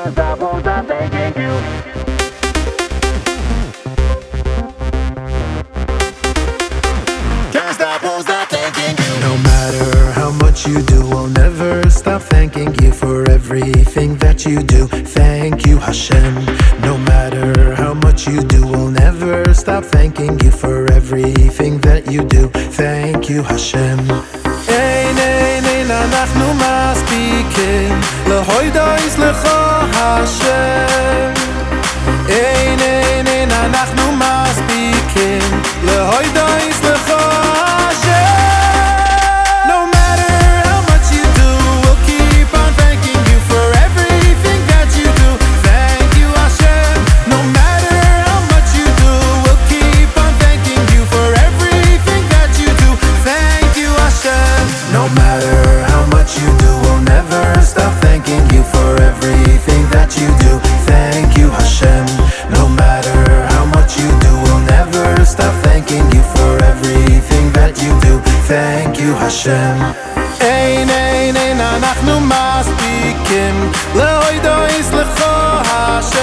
Stop, won't stop thanking you. You. No matter how much you do, I'll never stop thanking you for everything that you do. Thank you, Hashem. No matter how much you do, I'll never stop thanking you for everything that you do. Thank you, Hashem. Ein, ein, ein, אנחנו מספיקים, להוידויס לך Hashem. אין, אין, אין, אנחנו מספיקים, Hashem. אין, אין, אין, אנחנו מספיקים, להוידו יסלחו השם.